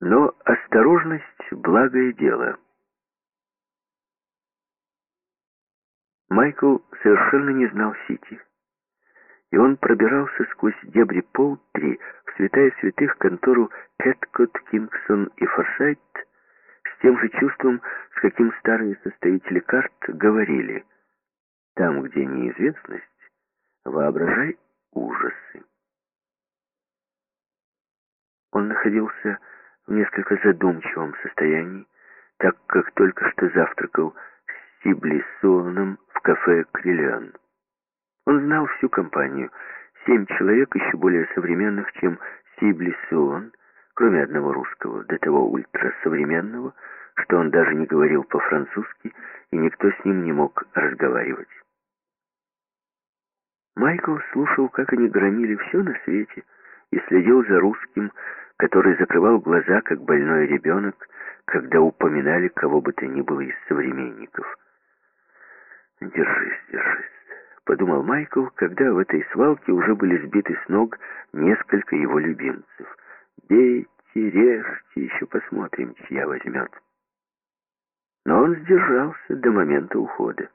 Но осторожность — благое дело. Майкл совершенно не знал Сити. И он пробирался сквозь дебри Поутри в святая святых контору Кэткот, Кингсон и Форсайт с тем же чувством, с каким старые составители карт говорили «Там, где неизвестность, воображай ужасы». Он находился несколько задумчивом состоянии, так как только что завтракал с Сибли Суоном в кафе «Криллиан». Он знал всю компанию, семь человек еще более современных, чем Сибли Суон, кроме одного русского, до того ультрасовременного, что он даже не говорил по-французски, и никто с ним не мог разговаривать. Майкл слушал, как они громили все на свете, и следил за русским, который закрывал глаза, как больной ребенок, когда упоминали кого бы то ни было из современников. «Держись, держись», — подумал Майкл, когда в этой свалке уже были сбиты с ног несколько его любимцев. «Бейте, режьте, еще посмотрим, чья возьмет». Но он сдержался до момента ухода.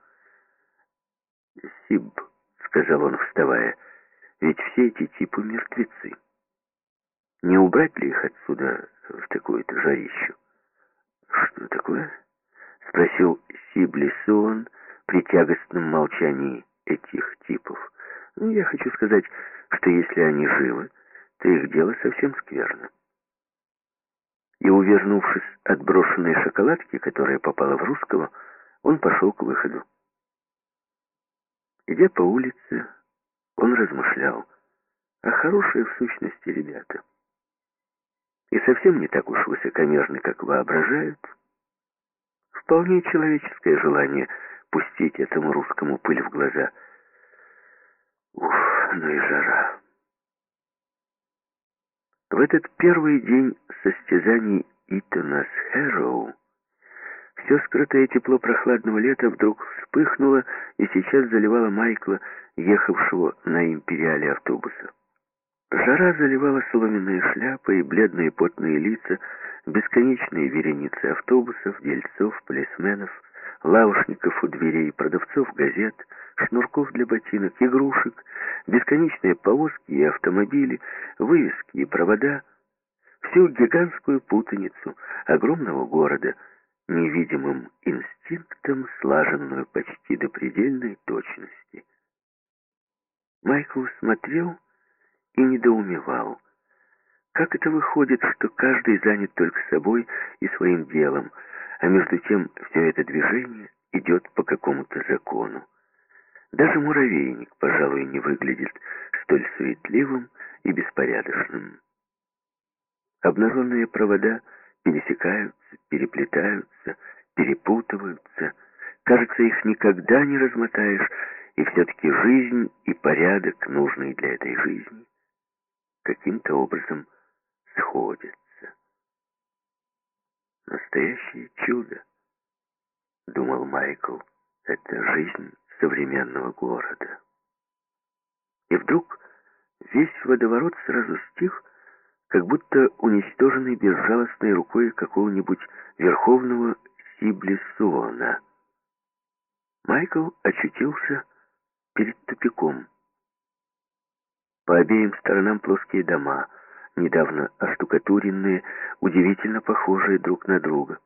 «Сиб», — сказал он, вставая, — «ведь все эти типы мертвецы». Не убрать ли их отсюда в такую-то жарищу? Что такое? Спросил Сиблисуон при тягостном молчании этих типов. Ну, я хочу сказать, что если они живы, то их дело совсем скверно. И, увернувшись от брошенной шоколадки, которая попала в русского, он пошел к выходу. Идя по улице, он размышлял, а хорошие в сущности ребята — и совсем не так уж высокомерны, как воображают. Вполне человеческое желание пустить этому русскому пыль в глаза. Уф, ну и жара. В этот первый день состязаний Итана с Хэроу все скрытое тепло прохладного лета вдруг вспыхнуло и сейчас заливало Майкла, ехавшего на империале автобуса. Жара заливала соломенные шляпы и бледные потные лица, бесконечные вереницы автобусов, дельцов, полисменов, лавушников у дверей, продавцов газет, шнурков для ботинок, игрушек, бесконечные повозки и автомобили, вывески и провода, всю гигантскую путаницу огромного города, невидимым инстинктом, слаженную почти до предельной точности. Майкл смотрел и недоумевал. Как это выходит, что каждый занят только собой и своим делом, а между тем все это движение идет по какому-то закону? Даже муравейник, пожалуй, не выглядит столь суетливым и беспорядочным. Обнаженные провода пересекаются, переплетаются, перепутываются. Кажется, их никогда не размотаешь, и все-таки жизнь и порядок, нужные для этой жизни, каким-то образом сходятся. Настоящее чудо, думал Майкл, это жизнь современного города. И вдруг весь водоворот сразу стих, как будто уничтоженный безжалостной рукой какого-нибудь верховного Сиблисуона. Майкл очутился перед тупиком. По обеим сторонам плоские дома, недавно оштукатуренные, удивительно похожие друг на друга.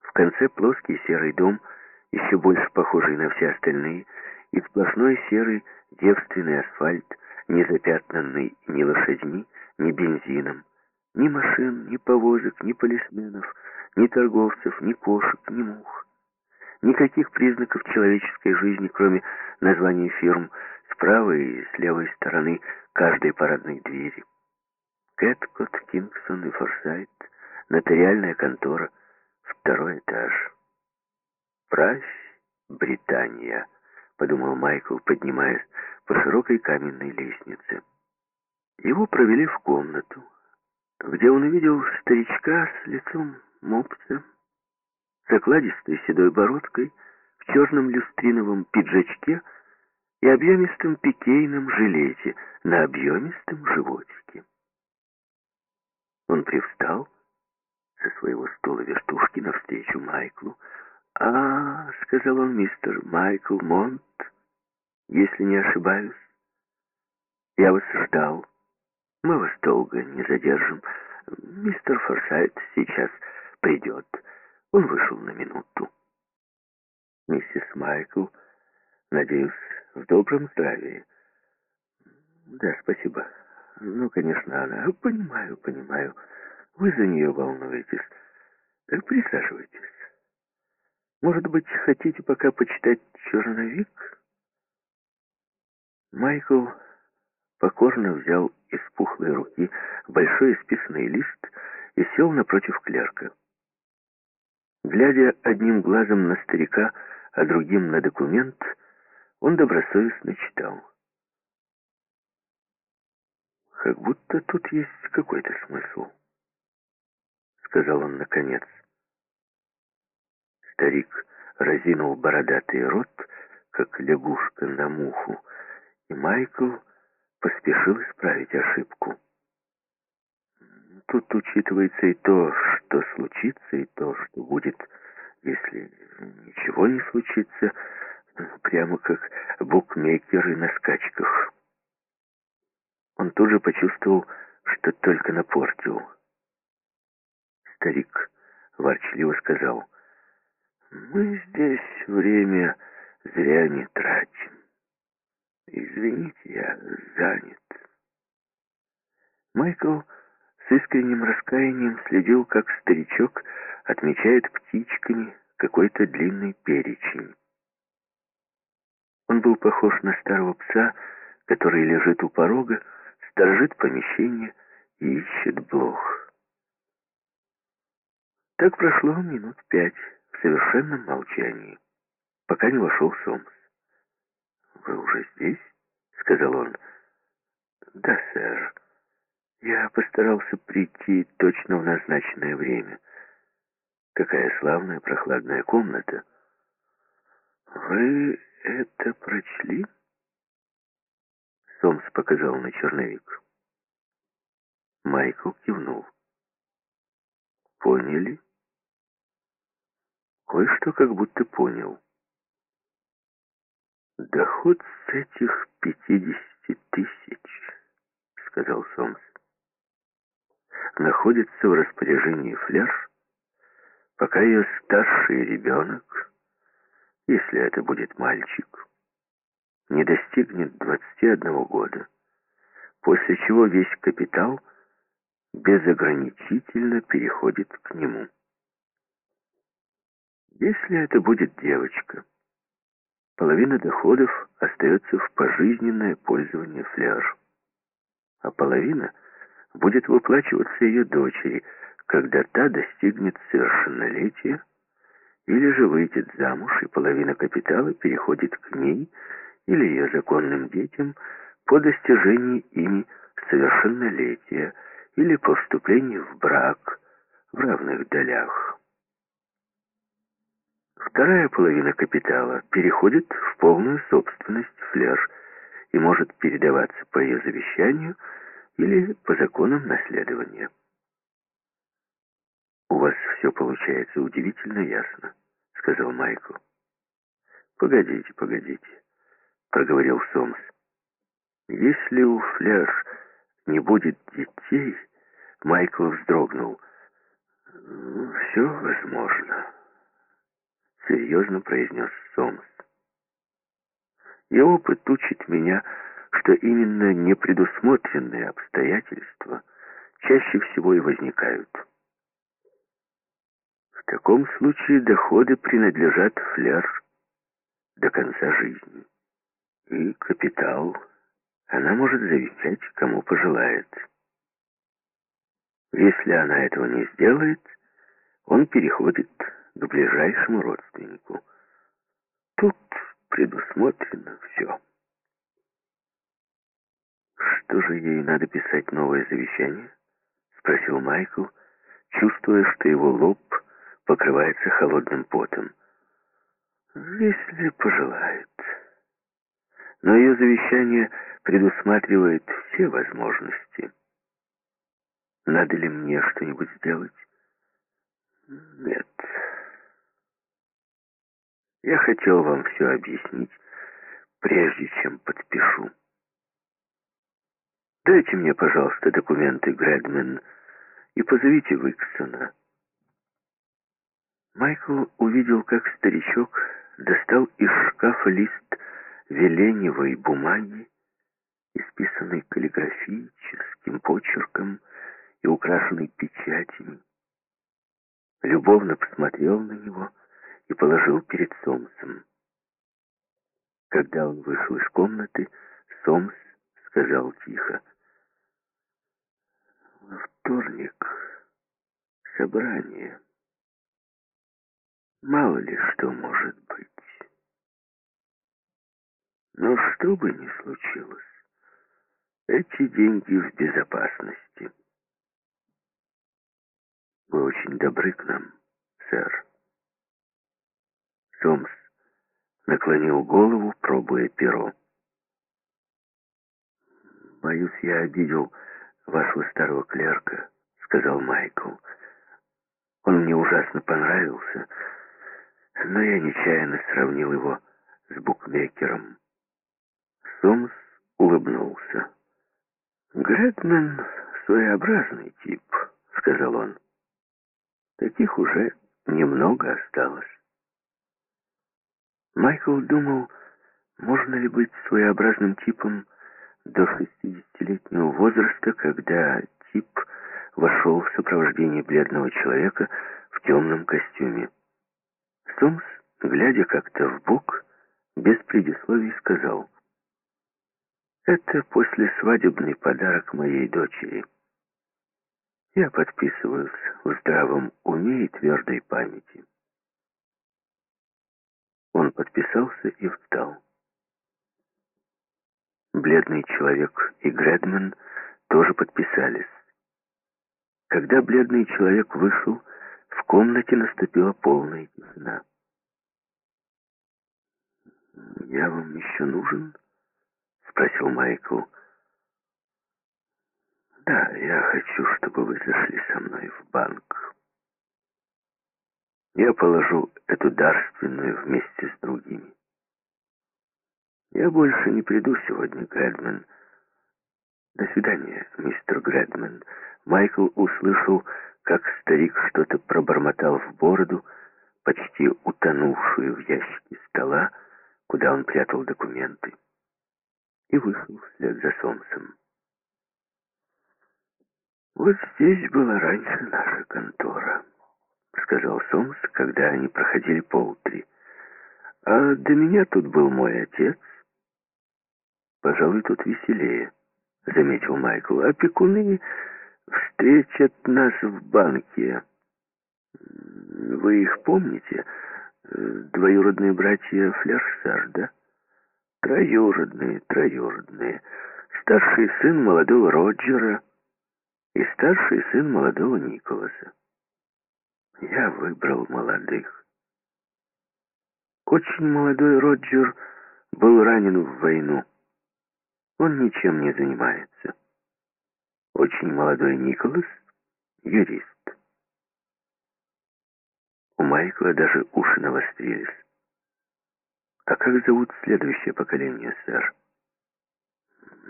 В конце плоский серый дом, еще больше похожий на все остальные, и сплошной серый девственный асфальт, не запятнанный ни лошадьми, ни бензином, ни машин, ни повозок, ни полисменов, ни торговцев, ни кошек, ни мух. Никаких признаков человеческой жизни, кроме названий фирм, с правой и с левой стороны каждой парадной двери. Кэткот, Кингсон и Форсайт, нотариальная контора, второй этаж. «Правь, Британия», — подумал Майкл, поднимаясь по широкой каменной лестнице. Его провели в комнату, где он увидел старичка с лицом мопса, с окладистой седой бородкой, в черном люстриновом пиджачке и объемистом пикейном жилете на объемистом животике. Он привстал со своего стула вертушки навстречу Майклу. «А, — сказал он, — мистер Майкл Монт, если не ошибаюсь, я вас ждал. Мы вас долго не задержим. Мистер Форсайт сейчас придет». Он вышел на минуту. «Миссис Майкл, надеюсь, в добром здравии?» «Да, спасибо. Ну, конечно, она. Понимаю, понимаю. Вы за нее волнуетесь. Присаживайтесь. Может быть, хотите пока почитать черновик?» Майкл покорно взял из пухлой руки большой исписанный лист и сел напротив клерка. Глядя одним глазом на старика, а другим на документ, он добросовестно читал. «Как будто тут есть какой-то смысл», — сказал он наконец. Старик разинул бородатый рот, как лягушка на муху, и Майкл поспешил исправить ошибку. Тут учитывается и то, что случится, и то, что будет, если ничего не случится, прямо как букмекеры на скачках. Он тут же почувствовал, что только напортил. Старик ворчливо сказал, «Мы здесь время зря не тратим. Извините, я занят». Майкл с искренним раскаянием следил, как старичок отмечает птичками какой-то длинный перечень. Он был похож на старого пса, который лежит у порога, сторожит помещение и ищет блох. Так прошло минут пять в совершенном молчании, пока не вошел Сомс. «Вы уже здесь?» — сказал он. «Да, сэр». Я постарался прийти точно в назначенное время. Какая славная прохладная комната. Вы это прочли? Сомс показал на черновик. Майкл кивнул. Поняли? Кое-что как будто понял. Доход с этих пятидесяти тысяч, сказал Сомс находится в распоряжении Фляж, пока ее старший ребенок, если это будет мальчик, не достигнет 21 года, после чего весь капитал безограничительно переходит к нему. Если это будет девочка, половина доходов остается в пожизненное пользование Фляж, а половина — будет выплачиваться ее дочери, когда та достигнет совершеннолетия, или же выйдет замуж, и половина капитала переходит к ней или ее законным детям по достижении ими совершеннолетия или по вступлении в брак в равных долях. Вторая половина капитала переходит в полную собственность Флер и может передаваться по ее завещанию – или по законам наследования. «У вас все получается удивительно ясно», — сказал Майкл. «Погодите, погодите», — проговорил Сомс. «Если у Фляж не будет детей...» Майкл вздрогнул. «Все возможно», — серьезно произнес Сомс. «И опыт учит меня, что именно непредусмотренные обстоятельства чаще всего и возникают. В таком случае доходы принадлежат фляж до конца жизни. И капитал она может завещать, кому пожелает. Если она этого не сделает, он переходит к ближайшему родственнику. Тут предусмотрено все. «Что же ей надо писать новое завещание?» — спросил Майкл, чувствуя, что его лоб покрывается холодным потом. «Если пожелает. Но ее завещание предусматривает все возможности. Надо ли мне что-нибудь сделать?» Нет. Я хотел вам все объяснить, прежде чем подпишу. Дайте мне, пожалуйста, документы, Грэдмен, и позовите Виксона. Майкл увидел, как старичок достал из шкафа лист веленевой бумаги, исписанный каллиграфическим почерком и украшенный печатями. Любовно посмотрел на него и положил перед Сомсом. Когда он вышел из комнаты, Сомс сказал тихо, «Во вторник собрание. Мало ли что может быть. Но что бы ни случилось, эти деньги в безопасности. Вы очень добры к нам, сэр. Сомс наклонил голову, пробуя перо. «Боюсь, я обидел вашего старого клерка», — сказал Майкл. «Он мне ужасно понравился, но я нечаянно сравнил его с букмекером». Сомс улыбнулся. «Гретмен — своеобразный тип», — сказал он. «Таких уже немного осталось». Майкл думал, можно ли быть своеобразным типом до 60-летнего возраста, когда тип вошел в сопровождение бледного человека в темном костюме. Сомс, глядя как-то в бок, без предисловий сказал, «Это послесвадебный подарок моей дочери. Я подписываюсь в здравом уме и твердой памяти». Он подписался и встал. Бледный человек и Гредман тоже подписались. Когда бледный человек вышел, в комнате наступила полная тишина. «Я вам еще нужен?» — спросил Майкл. «Да, я хочу, чтобы вы зашли со мной в банк. Я положу эту дарственную вместе с другими. Я больше не приду сегодня, Грэдман. До свидания, мистер Грэдман. Майкл услышал, как старик что-то пробормотал в бороду, почти утонувшую в ящике стола, куда он прятал документы, и вышел вслед за Сомсом. «Вот здесь была раньше наша контора», — сказал Сомс, когда они проходили полтри. «А до меня тут был мой отец». «Пожалуй, тут веселее», — заметил Майкл. «Опекуны встретят нас в банке. Вы их помните? Двоюродные братья Флерсар, да? Троюродные, троюродные. Старший сын молодого Роджера и старший сын молодого Николаса. Я выбрал молодых. Очень молодой Роджер был ранен в войну. Он ничем не занимается. Очень молодой Николас — юрист. У Майкла даже уши навострились. А как зовут следующее поколение, сэр?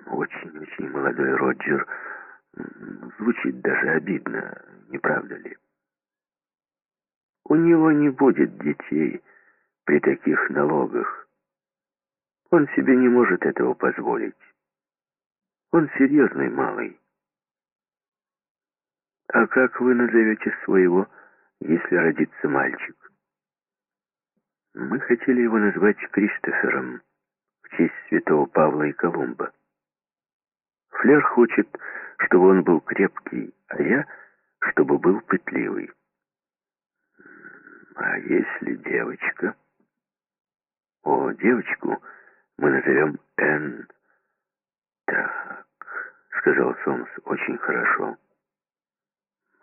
Очень-очень молодой Роджер. Звучит даже обидно, не правда ли? У него не будет детей при таких налогах. Он себе не может этого позволить. Он серьезный малый. А как вы назовете своего, если родится мальчик? Мы хотели его назвать Кристофером в честь святого Павла и Колумба. Флер хочет, чтобы он был крепкий, а я, чтобы был пытливый. А если девочка? О, девочку мы назовем Энн. Так, сказал Сомс, очень хорошо.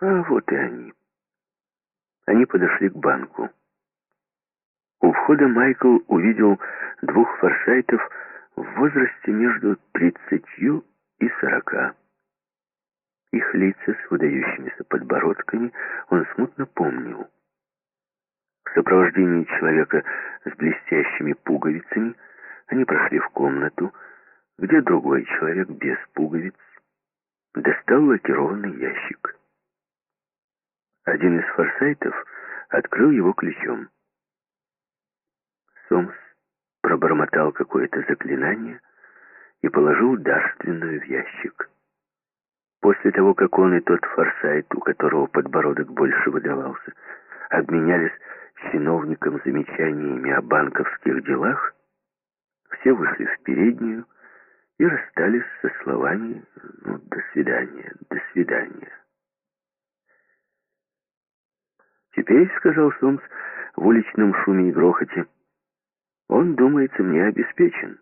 А вот и они. Они подошли к банку. У входа Майкл увидел двух форсайтов в возрасте между тридцатью и сорока. Их лица с выдающимися подбородками он смутно помнил. В сопровождении человека с блестящими пуговицами они прошли в комнату, где другой человек без пуговиц достал лакированный ящик. Один из форсайтов открыл его ключом. Сомс пробормотал какое-то заклинание и положил дарственную в ящик. После того, как он и тот форсайт, у которого подбородок больше выдавался, обменялись с чиновником замечаниями о банковских делах, все вышли в переднюю и расстались со словами «ну, «до свидания, до свидания». «Теперь», — сказал Сомс в уличном шуме и грохоте, — «он, думается, мне обеспечен».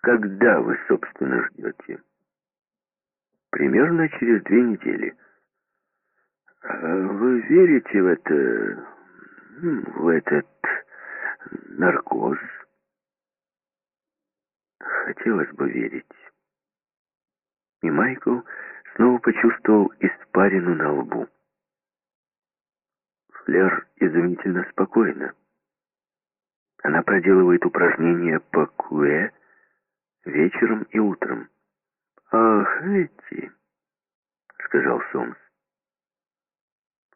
«Когда вы, собственно, ждете?» «Примерно через две недели». А «Вы верите в это... в этот наркоз?» Хотелось бы верить. И Майкл снова почувствовал испарину на лбу. Флер изумительно спокойна. Она проделывает упражнения по куэ вечером и утром. «Ах, эти!» — сказал Сомс.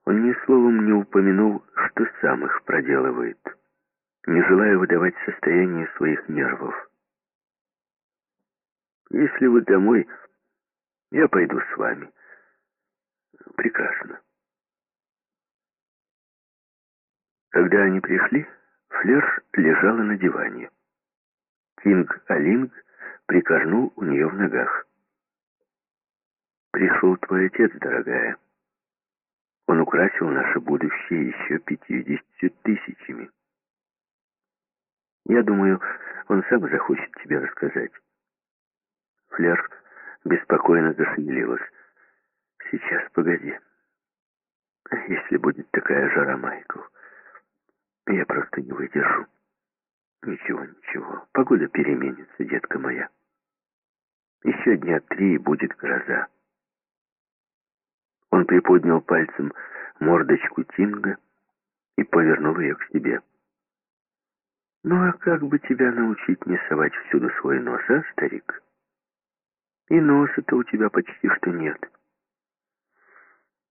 Он ни словом не упомянул, что сам их проделывает, не желая выдавать состояние своих нервов. «Если вы домой, я пойду с вами». «Прекрасно». Когда они пришли, Флер лежала на диване. Кинг Алинг прикорнул у нее в ногах. «Пришел твой отец, дорогая. Он украсил наше будущее еще пятьюдесятью тысячами. Я думаю, он сам захочет тебе рассказать». Флер беспокойно зашевелилась. «Сейчас, погоди. Если будет такая жара, Майкл...» Я просто не выдержу. Ничего, ничего. Погода переменится, детка моя. Еще дня три и будет гроза. Он приподнял пальцем мордочку Тинга и повернул ее к себе. «Ну а как бы тебя научить не совать всюду свой нос, а, старик? И носа-то у тебя почти что нет.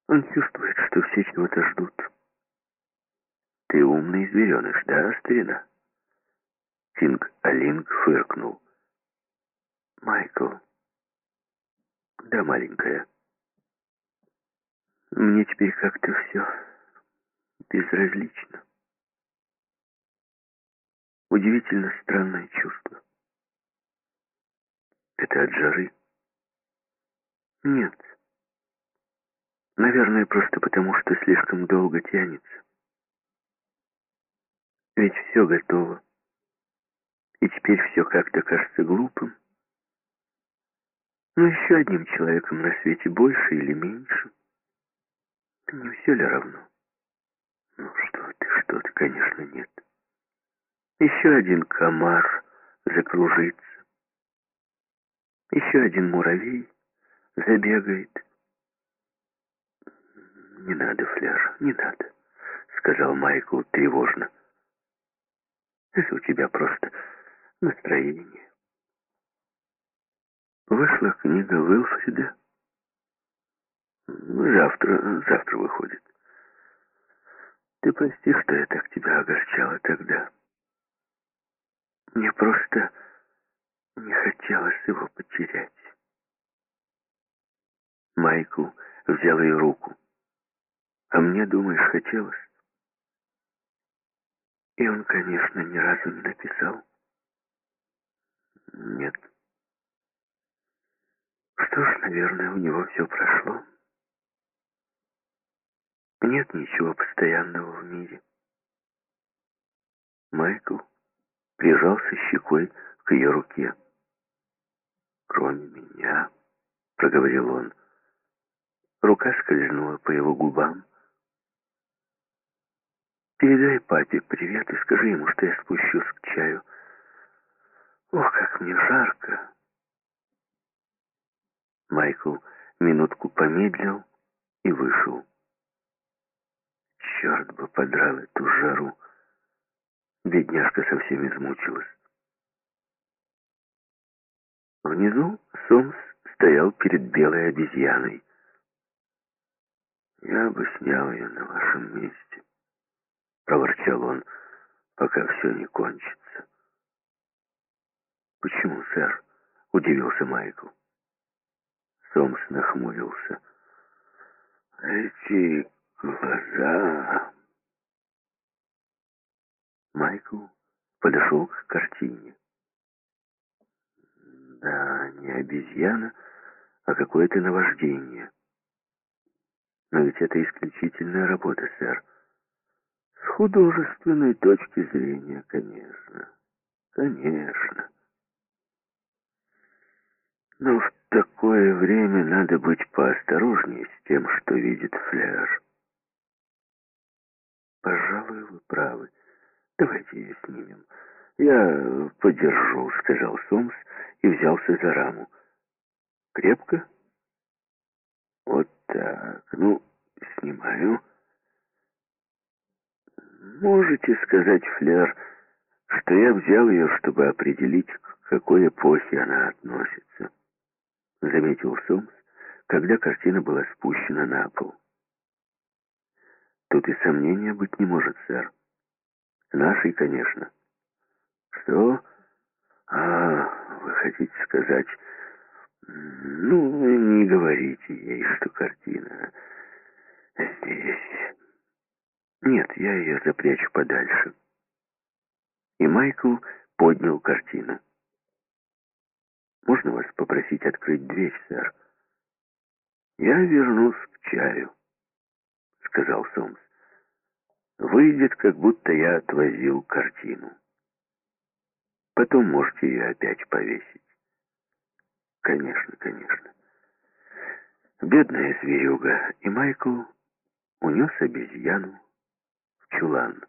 Он чувствует, что все чего-то ждут». Ты умный звереныш, да, старина? Тинг Алинг фыркнул. Майкл. Да, маленькая. Мне теперь как-то все безразлично. Удивительно странное чувство. Это от жары? Нет. Наверное, просто потому, что слишком долго тянется. Ведь все готово. И теперь все как-то кажется глупым. Но еще одним человеком на свете больше или меньше. Не все ли равно? Ну что ты, что ты, конечно, нет. Еще один комар закружится. Еще один муравей забегает. «Не надо, Фляж, не надо», — сказал Майкл тревожно. Это у тебя просто настроение. Вышла книга Уилфрида. Завтра, завтра выходит. Ты прости, что я так тебя огорчала тогда. Мне просто не хотелось его потерять. Майкл взял ее руку. А мне, думаешь, хотелось? И он, конечно, ни разу не написал. Нет. Что ж, наверное, у него все прошло. Нет ничего постоянного в мире. Майкл прижался щекой к ее руке. «Кроме меня», — проговорил он. Рука скользнула по его губам, Передай папе привет и скажи ему, что я спущусь к чаю. Ох, как мне жарко. Майкл минутку помедлил и вышел. Черт бы подрал эту жару. Бедняжка совсем измучилась. Внизу Сомс стоял перед белой обезьяной. «Я бы снял ее на вашем месте», — проворчал он, — «пока все не кончится». «Почему, сэр?» — удивился Майкл. Сомс нахмурился. «Эти глаза...» Майкл подошел к картине. Да, не обезьяна, а какое-то наваждение. Но ведь это исключительная работа, сэр. С художественной точки зрения, конечно. Конечно. Но в такое время надо быть поосторожнее с тем, что видит Флер. Пожалуй, вы правы. Давайте ее снимем. Я подержу, сказал Сомс и взялся за раму. Крепко? Вот так. Ну, снимаю. Можете сказать, Флер, что я взял ее, чтобы определить, к какой эпохе она относится. Заметил Сомс, когда картина была спущена на пол. Тут и сомнения быть не может, сэр. Нашей, конечно. Что? А, вы хотите сказать... Ну, не говорите ей, что картина здесь. Нет, я ее запрячу подальше. И Майкл поднял картину. Можно вас попросить открыть дверь, сэр? Я вернусь к чаю, сказал Сомс. Выйдет, как будто я отвозил картину. Потом можете ее опять повесить. Конечно, конечно. Бедная зверюга. И Майкл унес обезьяну чулан.